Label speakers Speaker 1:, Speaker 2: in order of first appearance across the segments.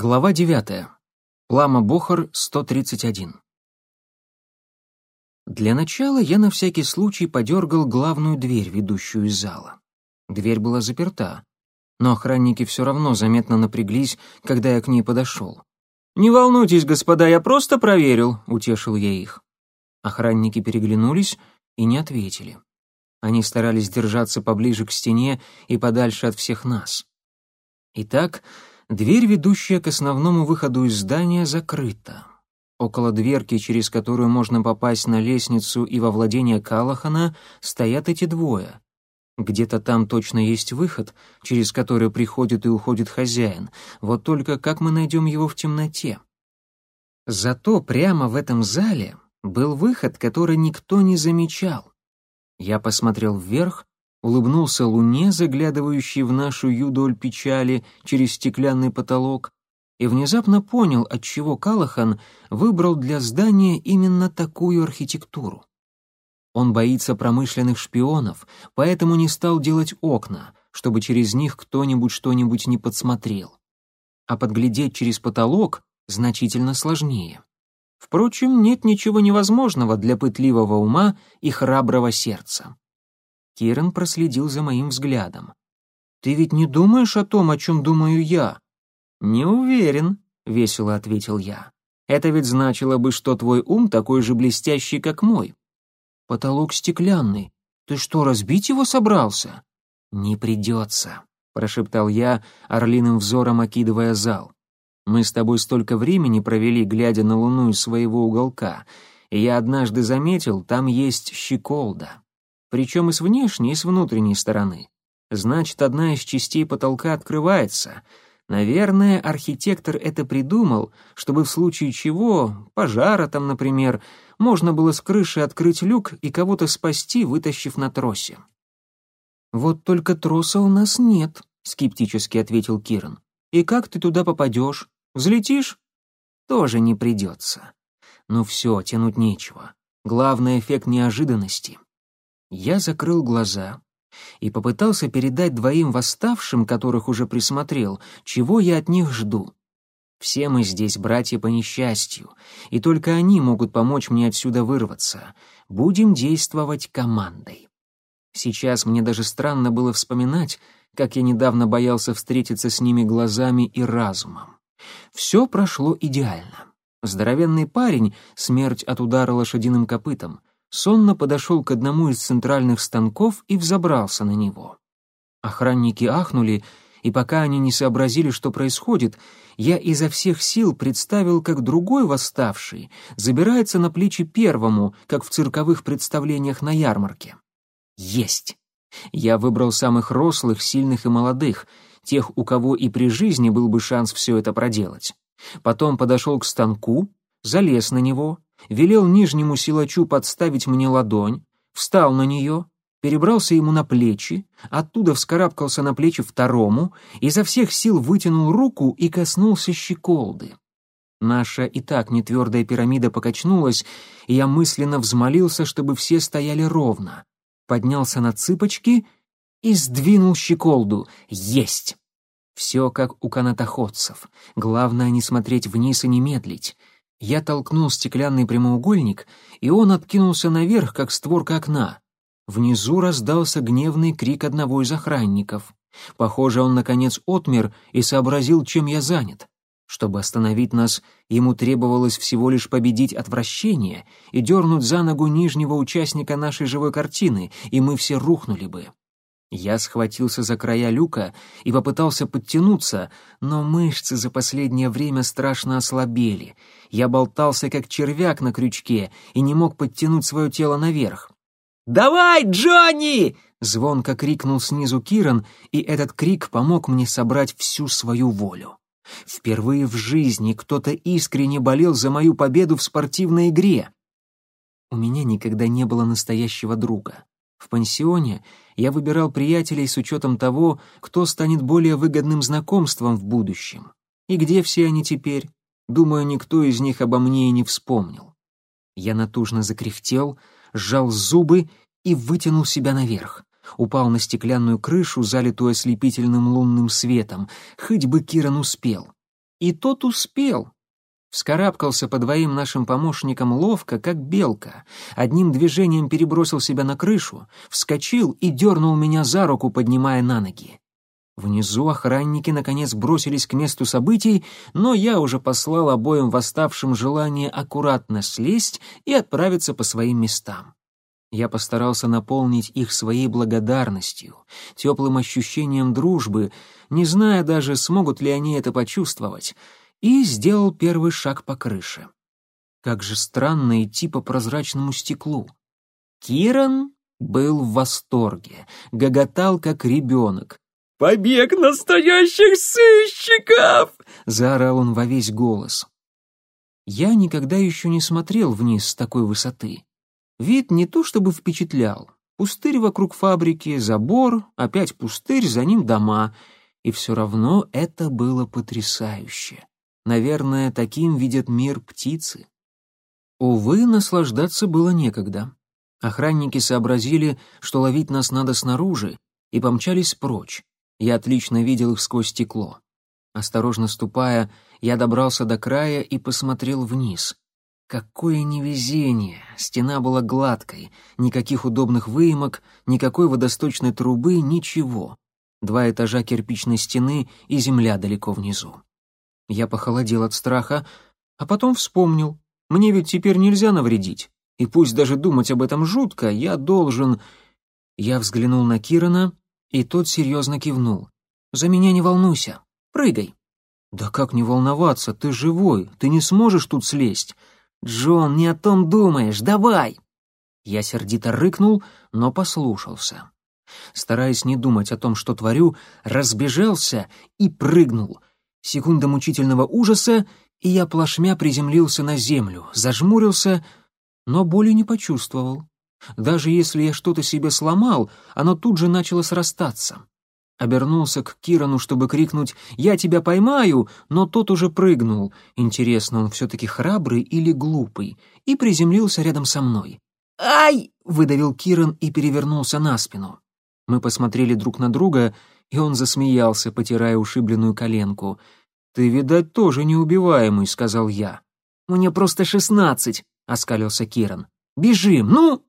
Speaker 1: Глава 9. Лама Бохар, 131. Для начала я на всякий случай подергал главную дверь, ведущую из зала. Дверь была заперта, но охранники все равно заметно напряглись, когда я к ней подошел. «Не волнуйтесь, господа, я просто проверил», — утешил я их. Охранники переглянулись и не ответили. Они старались держаться поближе к стене и подальше от всех нас. Итак, Дверь, ведущая к основному выходу из здания, закрыта. Около дверки, через которую можно попасть на лестницу и во владение Калахана, стоят эти двое. Где-то там точно есть выход, через который приходит и уходит хозяин. Вот только как мы найдем его в темноте? Зато прямо в этом зале был выход, который никто не замечал. Я посмотрел вверх улыбнулся луне, заглядывающей в нашу юдоль печали через стеклянный потолок, и внезапно понял, отчего Калахан выбрал для здания именно такую архитектуру. Он боится промышленных шпионов, поэтому не стал делать окна, чтобы через них кто-нибудь что-нибудь не подсмотрел. А подглядеть через потолок значительно сложнее. Впрочем, нет ничего невозможного для пытливого ума и храброго сердца. Киран проследил за моим взглядом. «Ты ведь не думаешь о том, о чем думаю я?» «Не уверен», — весело ответил я. «Это ведь значило бы, что твой ум такой же блестящий, как мой». «Потолок стеклянный. Ты что, разбить его собрался?» «Не придется», — прошептал я, орлиным взором окидывая зал. «Мы с тобой столько времени провели, глядя на луну из своего уголка, и я однажды заметил, там есть щеколда причем и с внешней, и с внутренней стороны. Значит, одна из частей потолка открывается. Наверное, архитектор это придумал, чтобы в случае чего, пожара там, например, можно было с крыши открыть люк и кого-то спасти, вытащив на тросе. «Вот только троса у нас нет», — скептически ответил Киран. «И как ты туда попадешь? Взлетишь?» «Тоже не придется. Ну все, тянуть нечего. Главный эффект неожиданности. Я закрыл глаза и попытался передать двоим восставшим, которых уже присмотрел, чего я от них жду. Все мы здесь братья по несчастью, и только они могут помочь мне отсюда вырваться. Будем действовать командой. Сейчас мне даже странно было вспоминать, как я недавно боялся встретиться с ними глазами и разумом. Все прошло идеально. Здоровенный парень, смерть от удара лошадиным копытом, сонно подошел к одному из центральных станков и взобрался на него. Охранники ахнули, и пока они не сообразили, что происходит, я изо всех сил представил, как другой восставший забирается на плечи первому, как в цирковых представлениях на ярмарке. Есть! Я выбрал самых рослых, сильных и молодых, тех, у кого и при жизни был бы шанс все это проделать. Потом подошел к станку, залез на него, велел нижнему силачу подставить мне ладонь, встал на нее, перебрался ему на плечи, оттуда вскарабкался на плечи второму, изо всех сил вытянул руку и коснулся щеколды. Наша и так нетвердая пирамида покачнулась, и я мысленно взмолился, чтобы все стояли ровно. Поднялся на цыпочки и сдвинул щеколду. Есть! Все как у канатоходцев. Главное не смотреть вниз и не медлить. Я толкнул стеклянный прямоугольник, и он откинулся наверх, как створка окна. Внизу раздался гневный крик одного из охранников. Похоже, он, наконец, отмер и сообразил, чем я занят. Чтобы остановить нас, ему требовалось всего лишь победить отвращение и дернуть за ногу нижнего участника нашей живой картины, и мы все рухнули бы. Я схватился за края люка и попытался подтянуться, но мышцы за последнее время страшно ослабели. Я болтался как червяк на крючке и не мог подтянуть свое тело наверх. «Давай, Джонни!» — звонко крикнул снизу Киран, и этот крик помог мне собрать всю свою волю. Впервые в жизни кто-то искренне болел за мою победу в спортивной игре. У меня никогда не было настоящего друга. В пансионе я выбирал приятелей с учетом того, кто станет более выгодным знакомством в будущем. И где все они теперь? Думаю, никто из них обо мне и не вспомнил. Я натужно закряхтел, сжал зубы и вытянул себя наверх. Упал на стеклянную крышу, залитую ослепительным лунным светом. Хоть бы Киран успел. И тот успел. Вскарабкался по двоим нашим помощникам ловко, как белка. Одним движением перебросил себя на крышу, вскочил и дернул меня за руку, поднимая на ноги. Внизу охранники наконец бросились к месту событий, но я уже послал обоим восставшим желание аккуратно слезть и отправиться по своим местам. Я постарался наполнить их своей благодарностью, теплым ощущением дружбы, не зная даже, смогут ли они это почувствовать, и сделал первый шаг по крыше. Как же странно идти по прозрачному стеклу. Киран был в восторге, гоготал как ребенок,
Speaker 2: «Побег настоящих сыщиков!»
Speaker 1: — заорал он во весь голос. Я никогда еще не смотрел вниз с такой высоты. Вид не то чтобы впечатлял. Пустырь вокруг фабрики, забор, опять пустырь, за ним дома. И все равно это было потрясающе. Наверное, таким видят мир птицы. Увы, наслаждаться было некогда. Охранники сообразили, что ловить нас надо снаружи, и помчались прочь. Я отлично видел их сквозь стекло. Осторожно ступая, я добрался до края и посмотрел вниз. Какое невезение! Стена была гладкой, никаких удобных выемок, никакой водосточной трубы, ничего. Два этажа кирпичной стены и земля далеко внизу. Я похолодел от страха, а потом вспомнил. Мне ведь теперь нельзя навредить. И пусть даже думать об этом жутко, я должен... Я взглянул на Кирана и тот серьезно кивнул. «За меня не волнуйся. Прыгай». «Да как не волноваться? Ты живой. Ты не сможешь тут слезть». «Джон, не о том думаешь. Давай!» Я сердито рыкнул, но послушался. Стараясь не думать о том, что творю, разбежался и прыгнул. Секунда мучительного ужаса, и я плашмя приземлился на землю, зажмурился, но боли не почувствовал. Даже если я что-то себе сломал, оно тут же начало срастаться. Обернулся к Кирану, чтобы крикнуть «Я тебя поймаю!», но тот уже прыгнул. Интересно, он все-таки храбрый или глупый? И приземлился рядом со мной. «Ай!» — выдавил Киран и перевернулся на спину. Мы посмотрели друг на друга, и он засмеялся, потирая ушибленную коленку. «Ты, видать, тоже неубиваемый», — сказал я. «Мне просто шестнадцать», — оскалился Киран. «Бежим, ну!»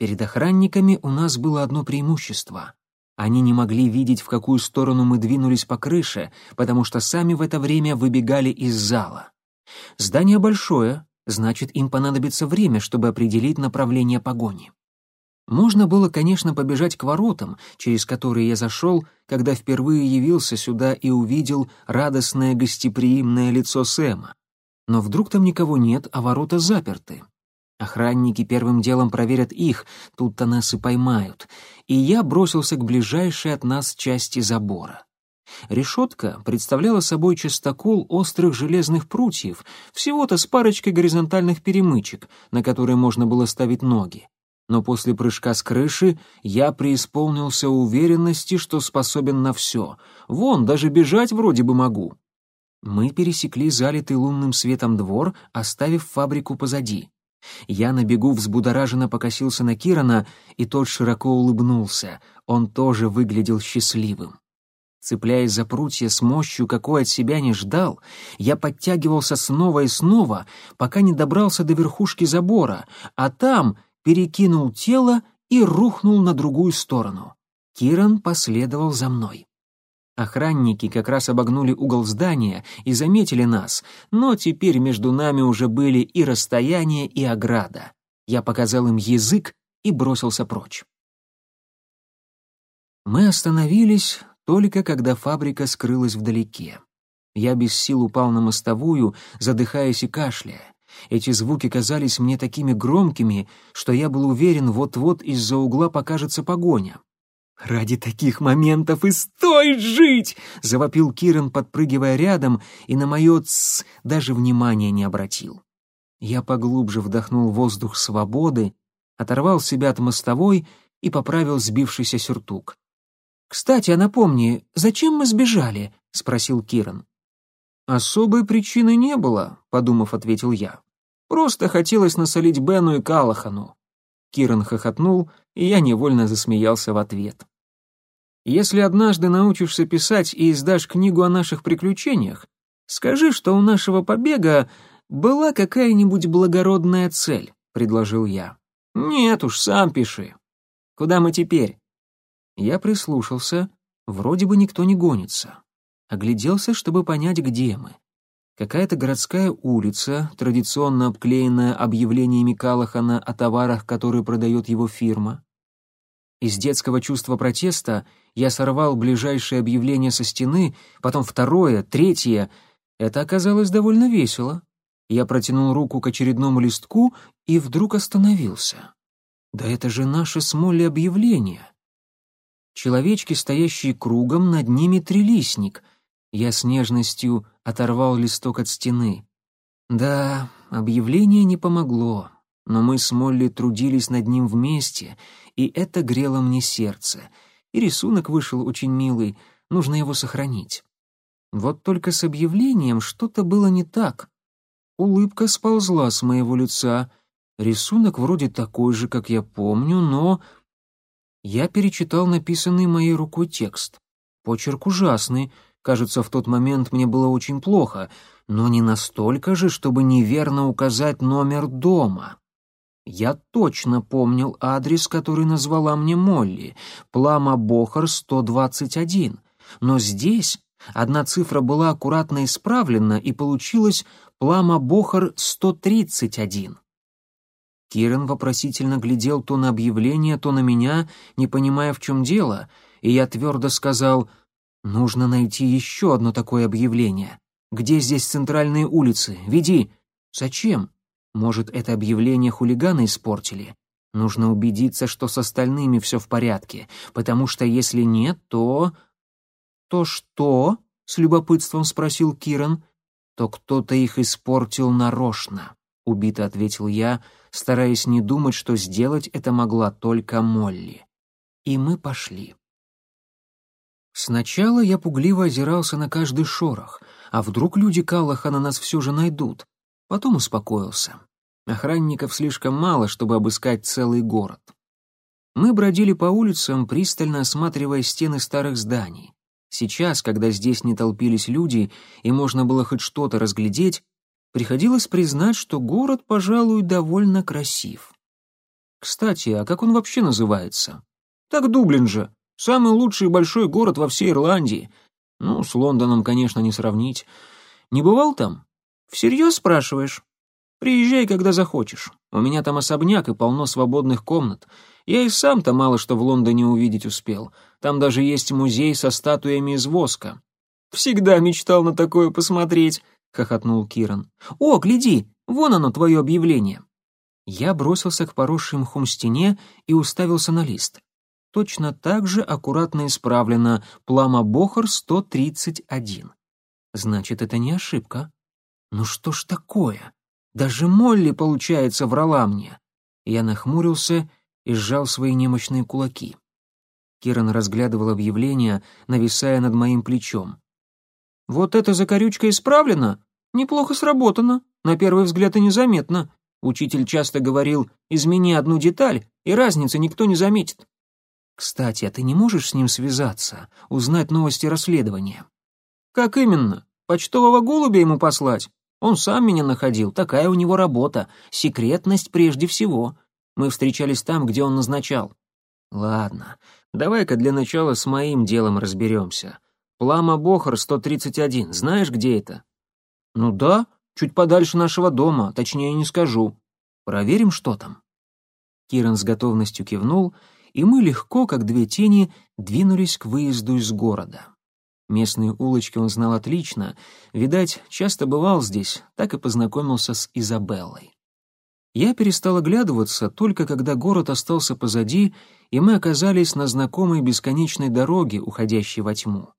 Speaker 1: Перед охранниками у нас было одно преимущество. Они не могли видеть, в какую сторону мы двинулись по крыше, потому что сами в это время выбегали из зала. Здание большое, значит, им понадобится время, чтобы определить направление погони. Можно было, конечно, побежать к воротам, через которые я зашел, когда впервые явился сюда и увидел радостное гостеприимное лицо Сэма. Но вдруг там никого нет, а ворота заперты. Охранники первым делом проверят их, тут-то нас и поймают. И я бросился к ближайшей от нас части забора. Решетка представляла собой частокол острых железных прутьев, всего-то с парочкой горизонтальных перемычек, на которые можно было ставить ноги. Но после прыжка с крыши я преисполнился уверенности, что способен на все. Вон, даже бежать вроде бы могу. Мы пересекли залитый лунным светом двор, оставив фабрику позади. Я на бегу взбудораженно покосился на Кирана, и тот широко улыбнулся. Он тоже выглядел счастливым. Цепляясь за прутья с мощью, какой от себя не ждал, я подтягивался снова и снова, пока не добрался до верхушки забора, а там перекинул тело и рухнул на другую сторону. Киран последовал за мной. Охранники как раз обогнули угол здания и заметили нас, но теперь между нами уже были и расстояние, и ограда. Я показал им язык и бросился прочь. Мы остановились только когда фабрика скрылась вдалеке. Я без сил упал на мостовую, задыхаясь и кашляя. Эти звуки казались мне такими громкими, что я был уверен, вот-вот из-за угла покажется погоня. «Ради таких моментов и стоит жить!» — завопил Киран, подпрыгивая рядом, и на мое «тсс» даже внимания не обратил. Я поглубже вдохнул воздух свободы, оторвал себя от мостовой и поправил сбившийся сюртук. «Кстати, а напомни, зачем мы сбежали?» — спросил Киран. «Особой причины не было», — подумав, ответил я. «Просто хотелось насолить Бену и Калахану». Киран хохотнул, и я невольно засмеялся в ответ. Если однажды научишься писать и издашь книгу о наших приключениях, Скажи, что у нашего побега была какая-нибудь благородная цель», — предложил я. «Нет уж, сам пиши. Куда мы теперь?» Я прислушался, вроде бы никто не гонится. Огляделся, чтобы понять, где мы. Какая-то городская улица, традиционно обклеенная объявлениями Калахана о товарах, которые продает его фирма. Из детского чувства протеста я сорвал ближайшее объявление со стены, потом второе, третье. Это оказалось довольно весело. Я протянул руку к очередному листку и вдруг остановился. Да это же наше с Молли объявление. Человечки, стоящие кругом, над ними трилистник — я с нежностью оторвал листок от стены. Да, объявление не помогло, но мы с Молли трудились над ним вместе, и это грело мне сердце. И рисунок вышел очень милый, нужно его сохранить. Вот только с объявлением что-то было не так. Улыбка сползла с моего лица. Рисунок вроде такой же, как я помню, но... Я перечитал написанный моей рукой текст. Почерк ужасный — Кажется, в тот момент мне было очень плохо, но не настолько же, чтобы неверно указать номер дома. Я точно помнил адрес, который назвала мне Молли, Плама Бохар 121. Но здесь одна цифра была аккуратно исправлена, и получилось Плама Бохар 131. Кирен вопросительно глядел то на объявление, то на меня, не понимая, в чем дело, и я твердо сказал — Нужно найти еще одно такое объявление. Где здесь центральные улицы? Веди. Зачем? Может, это объявление хулиганы испортили? Нужно убедиться, что с остальными все в порядке, потому что если нет, то... То что? С любопытством спросил Киран. То кто-то их испортил нарочно, убито ответил я, стараясь не думать, что сделать это могла только Молли. И мы пошли. Сначала я пугливо озирался на каждый шорох, а вдруг люди Каллахана нас все же найдут. Потом успокоился. Охранников слишком мало, чтобы обыскать целый город. Мы бродили по улицам, пристально осматривая стены старых зданий. Сейчас, когда здесь не толпились люди и можно было хоть что-то разглядеть, приходилось признать, что город, пожалуй, довольно красив. Кстати, а как он вообще называется? Так Дублин же, Самый лучший большой город во всей Ирландии. Ну, с Лондоном, конечно, не сравнить. Не бывал там? Всерьез спрашиваешь? Приезжай, когда захочешь. У меня там особняк и полно свободных комнат. Я и сам-то мало что в Лондоне увидеть успел. Там даже есть музей со статуями из воска. Всегда мечтал на такое посмотреть, хохотнул Киран. О, гляди, вон оно твое объявление. Я бросился к поросшей мхом стене и уставился на лист точно так же аккуратно исправлено «Плама Бохар 131». Значит, это не ошибка. Ну что ж такое? Даже Молли, получается, врала мне. Я нахмурился и сжал свои немощные кулаки. Киран разглядывал объявление, нависая над моим плечом. «Вот эта закорючка исправлена? Неплохо сработано. На первый взгляд и незаметно. Учитель часто говорил, измени одну деталь, и разницы никто не заметит. Кстати, а ты не можешь с ним связаться, узнать новости расследования? Как именно? Почтового голубя ему послать? Он сам меня находил, такая у него работа, секретность прежде всего. Мы встречались там, где он назначал. Ладно, давай-ка для начала с моим делом разберемся. Плама Бохар 131, знаешь, где это? Ну да, чуть подальше нашего дома, точнее не скажу. Проверим, что там. Киран с готовностью кивнул и мы легко, как две тени, двинулись к выезду из города. Местные улочки он знал отлично, видать, часто бывал здесь, так и познакомился с Изабеллой. Я перестал оглядываться только когда город остался позади, и мы оказались на знакомой бесконечной дороге, уходящей во тьму.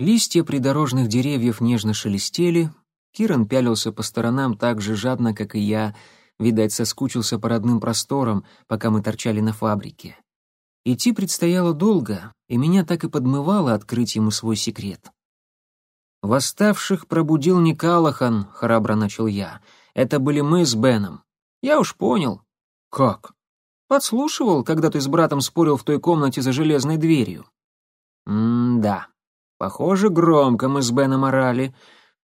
Speaker 1: Листья придорожных деревьев нежно шелестели, Киран пялился по сторонам так же жадно, как и я, видать, соскучился по родным просторам, пока мы торчали на фабрике. Идти предстояло долго, и меня так и подмывало открыть ему свой секрет. «Восставших пробудил не Калахан», — храбро начал я. «Это были мы с Беном». «Я уж понял». «Как?» «Подслушивал, когда ты с братом спорил в той комнате за железной дверью». «М-да. Похоже, громко мы с Беном орали.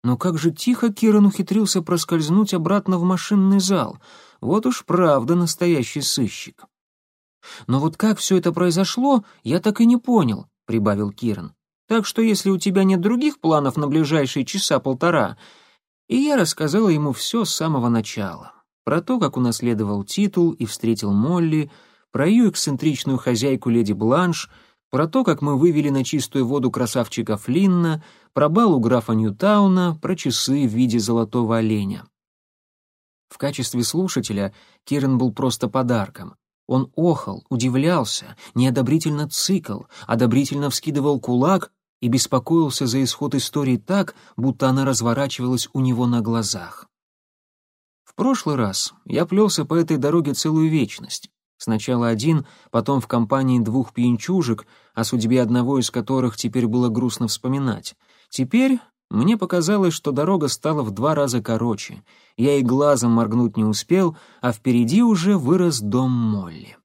Speaker 1: Но как же тихо Киран ухитрился проскользнуть обратно в машинный зал. Вот уж правда настоящий сыщик. Но вот как все это произошло, я так и не понял, прибавил Киран. Так что если у тебя нет других планов на ближайшие часа полтора, и я рассказала ему все с самого начала. Про то, как унаследовал титул и встретил Молли, про ее эксцентричную хозяйку леди Бланш, про то, как мы вывели на чистую воду красавчика Флинна, про бал у графа Ньютауна, про часы в виде золотого оленя. В качестве слушателя Кирен был просто подарком. Он охал, удивлялся, неодобрительно цикл, одобрительно вскидывал кулак и беспокоился за исход истории так, будто она разворачивалась у него на глазах. В прошлый раз я плелся по этой дороге целую вечность. Сначала один, потом в компании двух пьянчужек, о судьбе одного из которых теперь было грустно вспоминать. Теперь мне показалось, что дорога стала в два раза короче. Я и глазом моргнуть не успел, а впереди уже вырос дом Молли.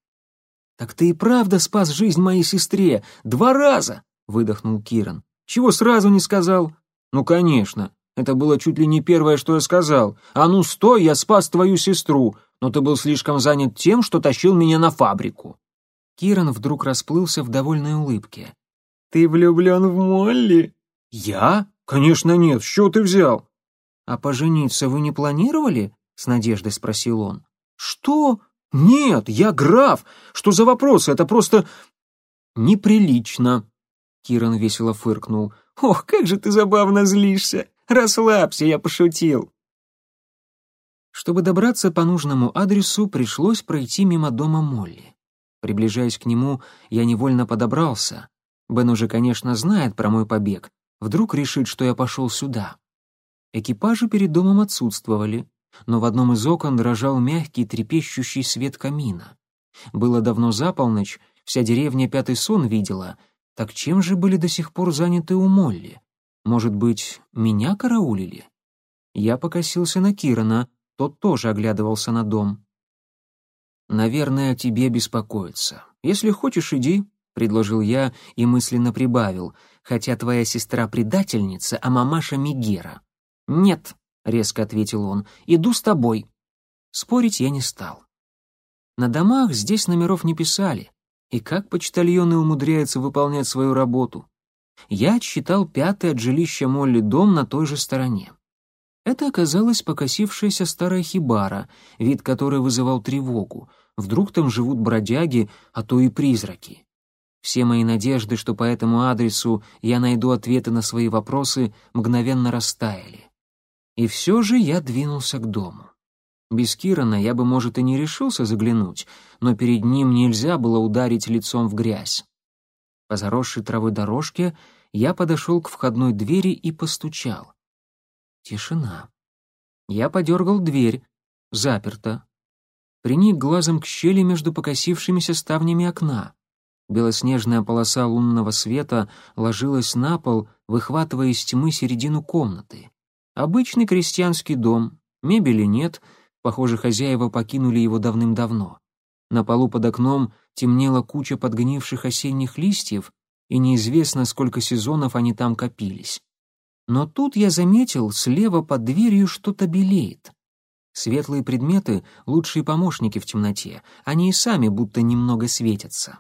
Speaker 1: «Так ты и правда спас жизнь моей сестре! Два раза!» — выдохнул Киран. «Чего сразу не сказал?» «Ну, конечно. Это было чуть ли не первое, что я сказал. А ну, стой, я спас твою сестру, но ты был слишком занят тем, что тащил меня на фабрику». Киран вдруг расплылся в довольной улыбке. «Ты влюблен в Молли?» «Я? Конечно нет. Что ты взял?» «А пожениться вы не планировали?» — с надеждой спросил он. «Что? Нет, я граф. Что за вопросы? Это просто...» «Неприлично», — Киран весело фыркнул. «Ох, как же ты забавно злишься! Расслабься, я пошутил!» Чтобы добраться по нужному адресу, пришлось пройти мимо дома Молли. Приближаясь к нему, я невольно подобрался. Бен уже, конечно, знает про мой побег. Вдруг решит, что я пошел сюда. Экипажи перед домом отсутствовали, но в одном из окон дрожал мягкий трепещущий свет камина. Было давно за полночь, вся деревня пятый сон видела. Так чем же были до сих пор заняты у Молли? Может быть, меня караулили? Я покосился на Кирана, тот тоже оглядывался на дом. «Наверное, тебе беспокоиться. Если хочешь, иди», — предложил я и мысленно прибавил, хотя твоя сестра предательница, а мамаша Мигера. «Нет», — резко ответил он, — «иду с тобой». Спорить я не стал. На домах здесь номеров не писали, и как почтальоны умудряются выполнять свою работу. Я отсчитал пятый от жилища Молли дом на той же стороне. Это оказалась покосившаяся старая хибара, вид которой вызывал тревогу. Вдруг там живут бродяги, а то и призраки. Все мои надежды, что по этому адресу я найду ответы на свои вопросы, мгновенно растаяли. И все же я двинулся к дому. Без Кирана я бы, может, и не решился заглянуть, но перед ним нельзя было ударить лицом в грязь. По заросшей травой дорожке я подошел к входной двери и постучал. Тишина. Я подергал дверь. Заперто. Приник глазом к щели между покосившимися ставнями окна. Белоснежная полоса лунного света ложилась на пол, выхватывая из тьмы середину комнаты. Обычный крестьянский дом, мебели нет, похоже, хозяева покинули его давным-давно. На полу под окном темнела куча подгнивших осенних листьев, и неизвестно, сколько сезонов они там копились. Но тут я заметил, слева под дверью что-то белеет. Светлые предметы — лучшие помощники в темноте, они и сами будто немного светятся.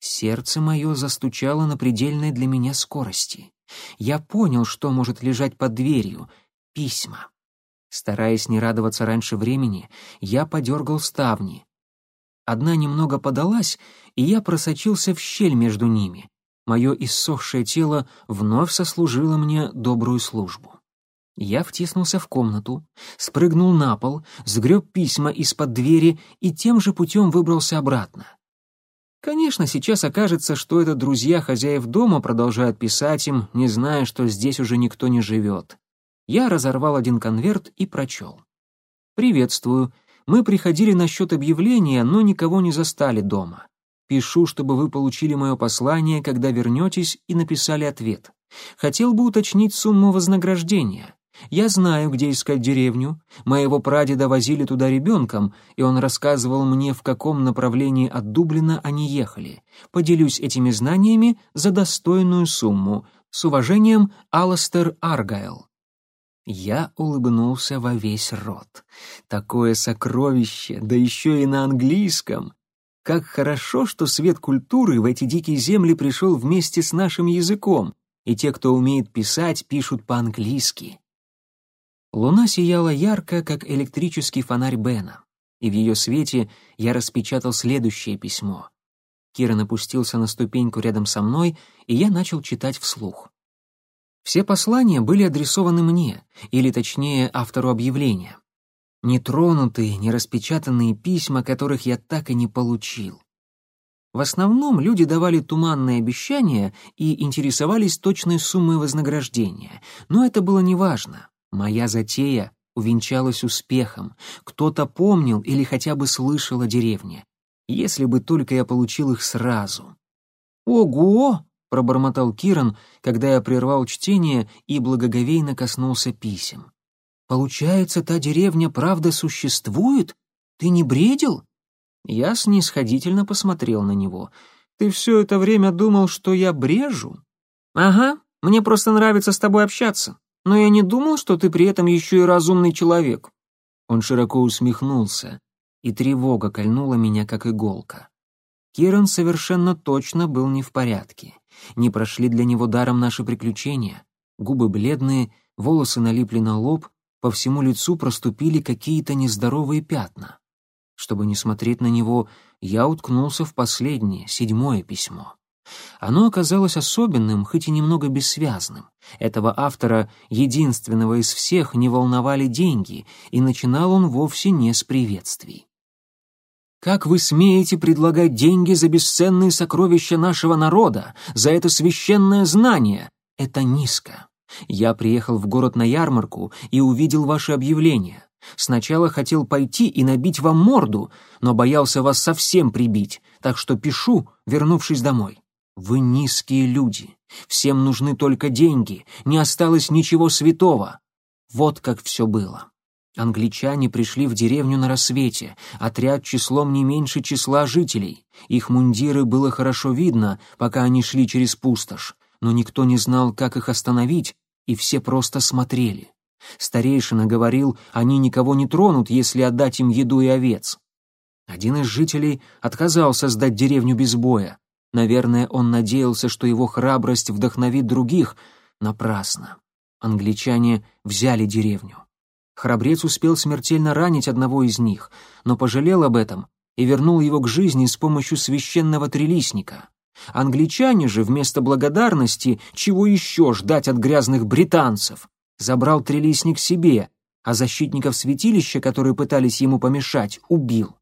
Speaker 1: Сердце мое застучало на предельной для меня скорости. Я понял, что может лежать под дверью. Письма. Стараясь не радоваться раньше времени, я подергал ставни. Одна немного подалась, и я просочился в щель между ними. Мое иссохшее тело вновь сослужило мне добрую службу. Я втиснулся в комнату, спрыгнул на пол, сгреб письма из-под двери и тем же путем выбрался обратно. Конечно, сейчас окажется, что это друзья хозяев дома продолжают писать им, не зная, что здесь уже никто не живет. Я разорвал один конверт и прочел. «Приветствую. Мы приходили насчет объявления, но никого не застали дома. Пишу, чтобы вы получили мое послание, когда вернетесь, и написали ответ. Хотел бы уточнить сумму вознаграждения. Я знаю, где искать деревню. Моего прадеда возили туда ребенком, и он рассказывал мне, в каком направлении от Дублина они ехали. Поделюсь этими знаниями за достойную сумму. С уважением, Аластер Аргайл. Я улыбнулся во весь рот. Такое сокровище, да еще и на английском. Как хорошо, что свет культуры в эти дикие земли пришел вместе с нашим языком, и те, кто умеет писать, пишут по-английски. Луна сияла ярко, как электрический фонарь Бена, и в ее свете я распечатал следующее письмо. Киран опустился на ступеньку рядом со мной, и я начал читать вслух. Все послания были адресованы мне, или точнее автору объявления. Нетронутые, нераспечатанные письма, которых я так и не получил. В основном люди давали туманные обещания и интересовались точной суммой вознаграждения, но это было неважно. Моя затея увенчалась успехом. Кто-то помнил или хотя бы слышал о деревне. Если бы только я получил их сразу. «Ого!» — пробормотал Киран, когда я прервал чтение и благоговейно коснулся писем. «Получается, та деревня правда существует? Ты не бредил?» Я снисходительно посмотрел на него. «Ты все это время думал, что я брежу?» «Ага, мне просто нравится с тобой общаться. Но я не думал, что ты при этом еще и разумный человек». Он широко усмехнулся, и тревога кольнула меня, как иголка. Киран совершенно точно был не в порядке. Не прошли для него даром наши приключения. Губы бледные, волосы налипли на лоб, по всему лицу проступили какие-то нездоровые пятна. Чтобы не смотреть на него, я уткнулся в последнее, седьмое письмо. Оно оказалось особенным, хоть и немного бессвязным. Этого автора, единственного из всех, не волновали деньги, и начинал он вовсе не с приветствий. Как вы смеете предлагать деньги за бесценные сокровища нашего народа, за это священное знание? Это низко. Я приехал в город на ярмарку и увидел ваше объявление. Сначала хотел пойти и набить вам морду, но боялся вас совсем прибить, так что пишу, вернувшись домой. Вы низкие люди. Всем нужны только деньги, не осталось ничего святого. Вот как все было. Англичане пришли в деревню на рассвете, отряд числом не меньше числа жителей. Их мундиры было хорошо видно, пока они шли через пустошь, но никто не знал, как их остановить, и все просто смотрели. Старейшина говорил, они никого не тронут, если отдать им еду и овец. Один из жителей отказался сдать деревню без боя. Наверное, он надеялся, что его храбрость вдохновит других. Напрасно. Англичане взяли деревню. Храбрец успел смертельно ранить одного из них, но пожалел об этом и вернул его к жизни с помощью священного трелисника. Англичане же вместо благодарности, чего еще ждать от грязных британцев, забрал трелисник себе, а защитников святилища, которые пытались ему помешать, убил.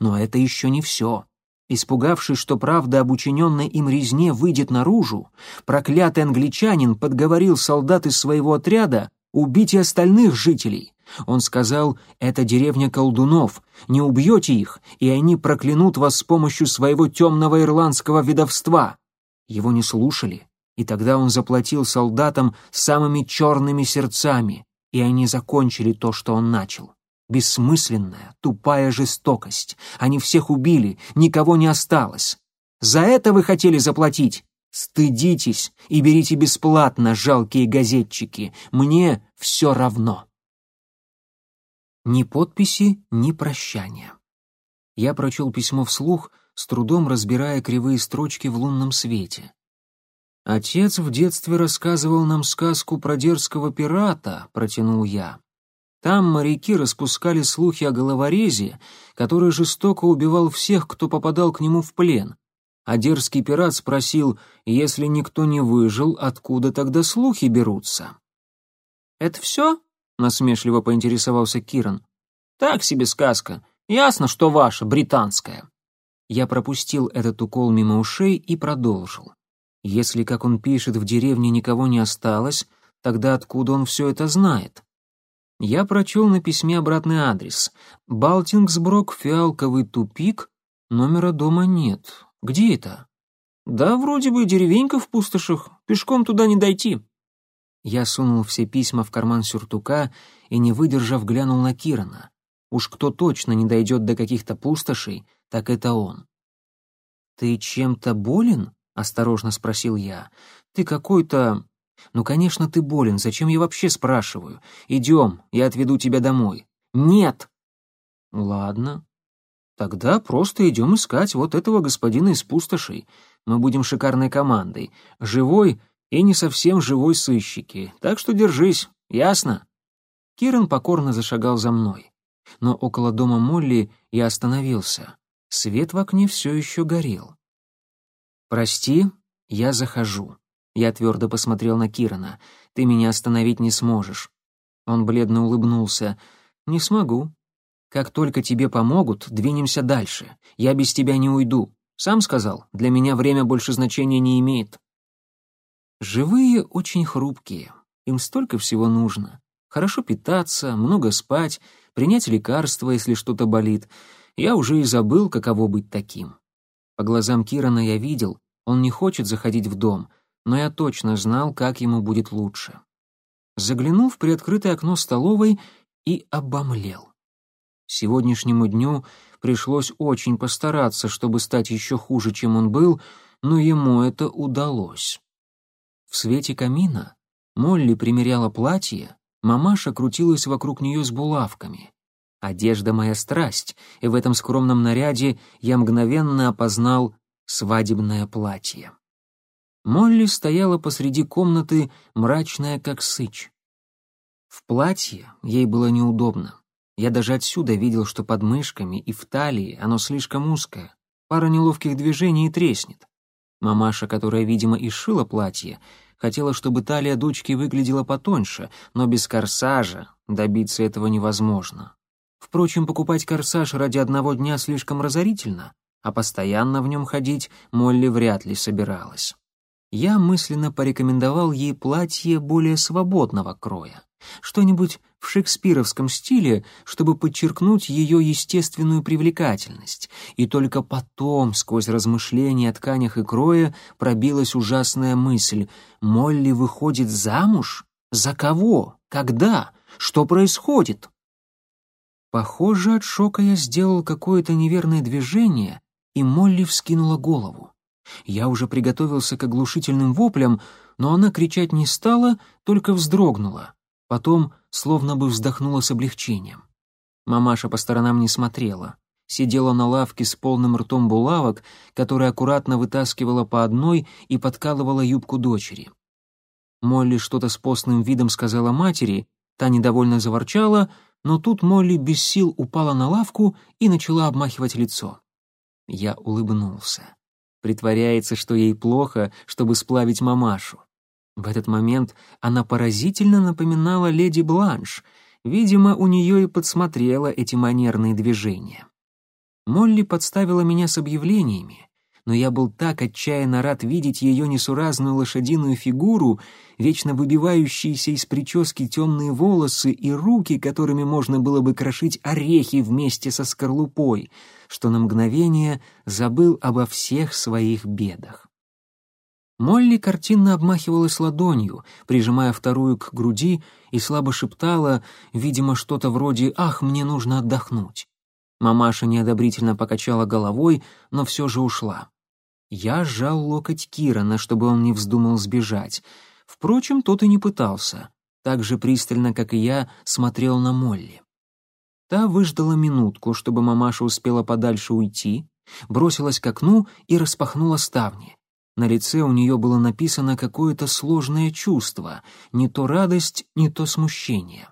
Speaker 1: Но это еще не все. Испугавшись, что правда об учиненной им резне выйдет наружу, проклятый англичанин подговорил солдат из своего отряда убить и остальных жителей. Он сказал, это деревня колдунов, не убьете их, и они проклянут вас с помощью своего темного ирландского ведовства. Его не слушали, и тогда он заплатил солдатам самыми черными сердцами, и они закончили то, что он начал. Бессмысленная, тупая жестокость. Они всех убили, никого не осталось. За это вы хотели заплатить? Стыдитесь и берите бесплатно, жалкие газетчики. Мне все равно. Ни подписи, ни прощания. Я прочел письмо вслух, с трудом разбирая кривые строчки в лунном свете. «Отец в детстве рассказывал нам сказку про дерзкого пирата», — протянул я. Там моряки распускали слухи о головорезе, который жестоко убивал всех, кто попадал к нему в плен, а дерзкий пират спросил, если никто не выжил, откуда тогда слухи берутся? «Это все?» — насмешливо поинтересовался Киран. «Так себе сказка. Ясно, что ваша, британская». Я пропустил этот укол мимо ушей и продолжил. Если, как он пишет, в деревне никого не осталось, тогда откуда он все это знает? Я прочел на письме обратный адрес. Балтингсброк, фиалковый тупик, номера дома нет. Где это? Да, вроде бы деревенька в пустошах, пешком туда не дойти. Я сунул все письма в карман сюртука и, не выдержав, глянул на Кирана. Уж кто точно не дойдет до каких-то пустошей, так это он. «Ты чем-то болен?» — осторожно спросил я. «Ты какой-то «Ну, конечно, ты болен, зачем я вообще спрашиваю? Идем, я отведу тебя домой». «Нет!» «Ладно. Тогда просто идем искать вот этого господина из пустошей. Мы будем шикарной командой. Живой и не совсем живой сыщики. Так что держись, ясно?» Киран покорно зашагал за мной. Но около дома Молли я остановился. Свет в окне все еще горел. «Прости, я захожу». Я твердо посмотрел на Кирана. «Ты меня остановить не сможешь». Он бледно улыбнулся. «Не смогу. Как только тебе помогут, двинемся дальше. Я без тебя не уйду. Сам сказал, для меня время больше значения не имеет». Живые очень хрупкие. Им столько всего нужно. Хорошо питаться, много спать, принять лекарства, если что-то болит. Я уже и забыл, каково быть таким. По глазам Кирана я видел, он не хочет заходить в дом, но я точно знал, как ему будет лучше. Заглянул в приоткрытое окно столовой и обомлел. Сегодняшнему дню пришлось очень постараться, чтобы стать еще хуже, чем он был, но ему это удалось. В свете камина Молли примеряла платье, мамаша крутилась вокруг нее с булавками. Одежда моя страсть, и в этом скромном наряде я мгновенно опознал свадебное платье. Молли стояла посреди комнаты, мрачная как сыч. В платье ей было неудобно. Я даже отсюда видел, что под мышками и в талии оно слишком узкое. Пара неловких движений и треснет. Мамаша, которая, видимо, и шила платье, хотела, чтобы талия дочки выглядела потоньше, но без корсажа добиться этого невозможно. Впрочем, покупать корсаж ради одного дня слишком разорительно, а постоянно в нем ходить Молли вряд ли собиралась. Я мысленно порекомендовал ей платье более свободного кроя, что-нибудь в шекспировском стиле, чтобы подчеркнуть ее естественную привлекательность, и только потом, сквозь размышления о тканях и крое, пробилась ужасная мысль «Молли выходит замуж? За кого? Когда? Что происходит?» Похоже, от шока я сделал какое-то неверное движение, и Молли вскинула голову. Я уже приготовился к оглушительным воплям, но она кричать не стала, только вздрогнула. Потом словно бы вздохнула с облегчением. Мамаша по сторонам не смотрела. Сидела на лавке с полным ртом булавок, которая аккуратно вытаскивала по одной и подкалывала юбку дочери. Молли что-то с постным видом сказала матери, та недовольно заворчала, но тут Молли без сил упала на лавку и начала обмахивать лицо. Я улыбнулся. Притворяется, что ей плохо, чтобы сплавить мамашу. В этот момент она поразительно напоминала леди Бланш. Видимо, у нее и подсмотрела эти манерные движения. Молли подставила меня с объявлениями, но я был так отчаянно рад видеть ее несуразную лошадиную фигуру, вечно выбивающиеся из прически темные волосы и руки, которыми можно было бы крошить орехи вместе со скорлупой, что на мгновение забыл обо всех своих бедах. Молли картинно обмахивалась ладонью, прижимая вторую к груди, и слабо шептала, видимо, что-то вроде «Ах, мне нужно отдохнуть». Мамаша неодобрительно покачала головой, но все же ушла. Я сжал локоть Кирана, чтобы он не вздумал сбежать. Впрочем, тот и не пытался. Так же пристально, как и я, смотрел на Молли. Та выждала минутку, чтобы мамаша успела подальше уйти, бросилась к окну и распахнула ставни. На лице у нее было написано какое-то сложное чувство, не то радость, не то смущение.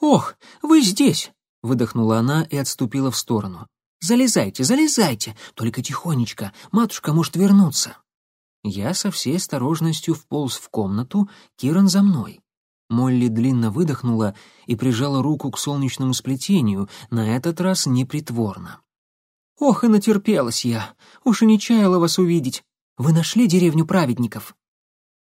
Speaker 1: «Ох, вы здесь!» — выдохнула она и отступила в сторону. Залезайте, залезайте, только тихонечко, матушка может вернуться. Я со всей осторожностью вполз в комнату, Киран за мной. Молли длинно выдохнула и прижала руку к солнечному сплетению, на этот раз непритворно. «Ох, и натерпелась я! Уж и не чаяла вас увидеть! Вы нашли деревню праведников?»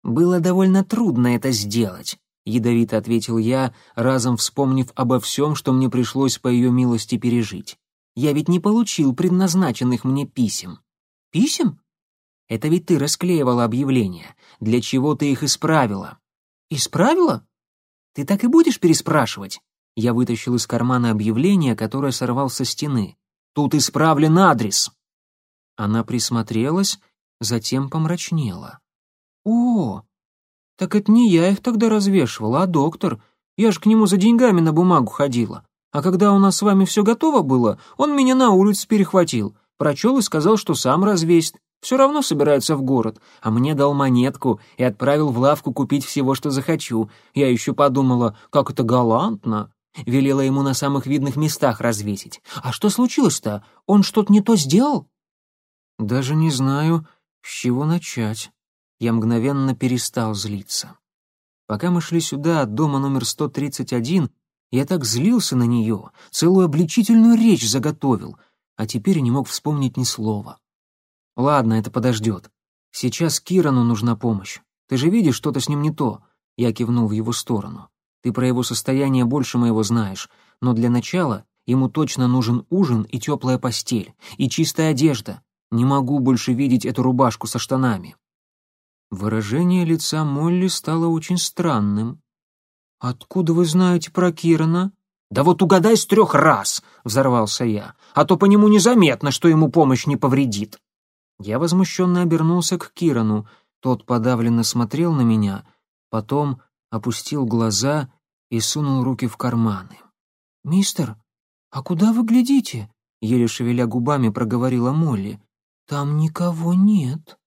Speaker 1: «Было довольно трудно это сделать», — ядовито ответил я, разом вспомнив обо всем, что мне пришлось по ее милости пережить. Я ведь не получил предназначенных мне писем. Писем? Это ведь ты расклеивала объявления. Для чего ты их исправила? Исправила? Ты так и будешь переспрашивать? Я вытащил из кармана объявление, которое сорвал со стены. Тут исправлен адрес. Она присмотрелась, затем помрачнела. О, «Так это не я их тогда развешивала, а доктор. Я же к нему за деньгами на бумагу ходила. А когда у нас с вами все готово было, он меня на улице перехватил, прочел и сказал, что сам развесит. Все равно собирается в город, а мне дал монетку и отправил в лавку купить всего, что захочу. Я еще подумала, как это галантно. Велела ему на самых видных местах развесить. А что случилось-то? Он что-то не то сделал? Даже не знаю, с чего начать. Я мгновенно перестал злиться. Пока мы шли сюда, от дома номер 131, я так злился на нее, целую обличительную речь заготовил, а теперь не мог вспомнить ни слова. Ладно, это подождет. Сейчас Кирану нужна помощь. Ты же видишь, что-то с ним не то. Я кивнул в его сторону. Ты про его состояние больше моего знаешь, но для начала ему точно нужен ужин и теплая постель, и чистая одежда. Не могу больше видеть эту рубашку со штанами. Выражение лица Молли стало очень странным. «Откуда вы знаете про Кирана?» «Да вот угадай с трех раз!» — взорвался я. «А то по нему незаметно, что ему помощь не повредит». Я возмущенно обернулся к Кирану. Тот подавленно смотрел на меня, потом опустил глаза и сунул руки в карманы. «Мистер, а куда вы глядите?» — еле шевеля губами проговорила Молли. «Там никого нет».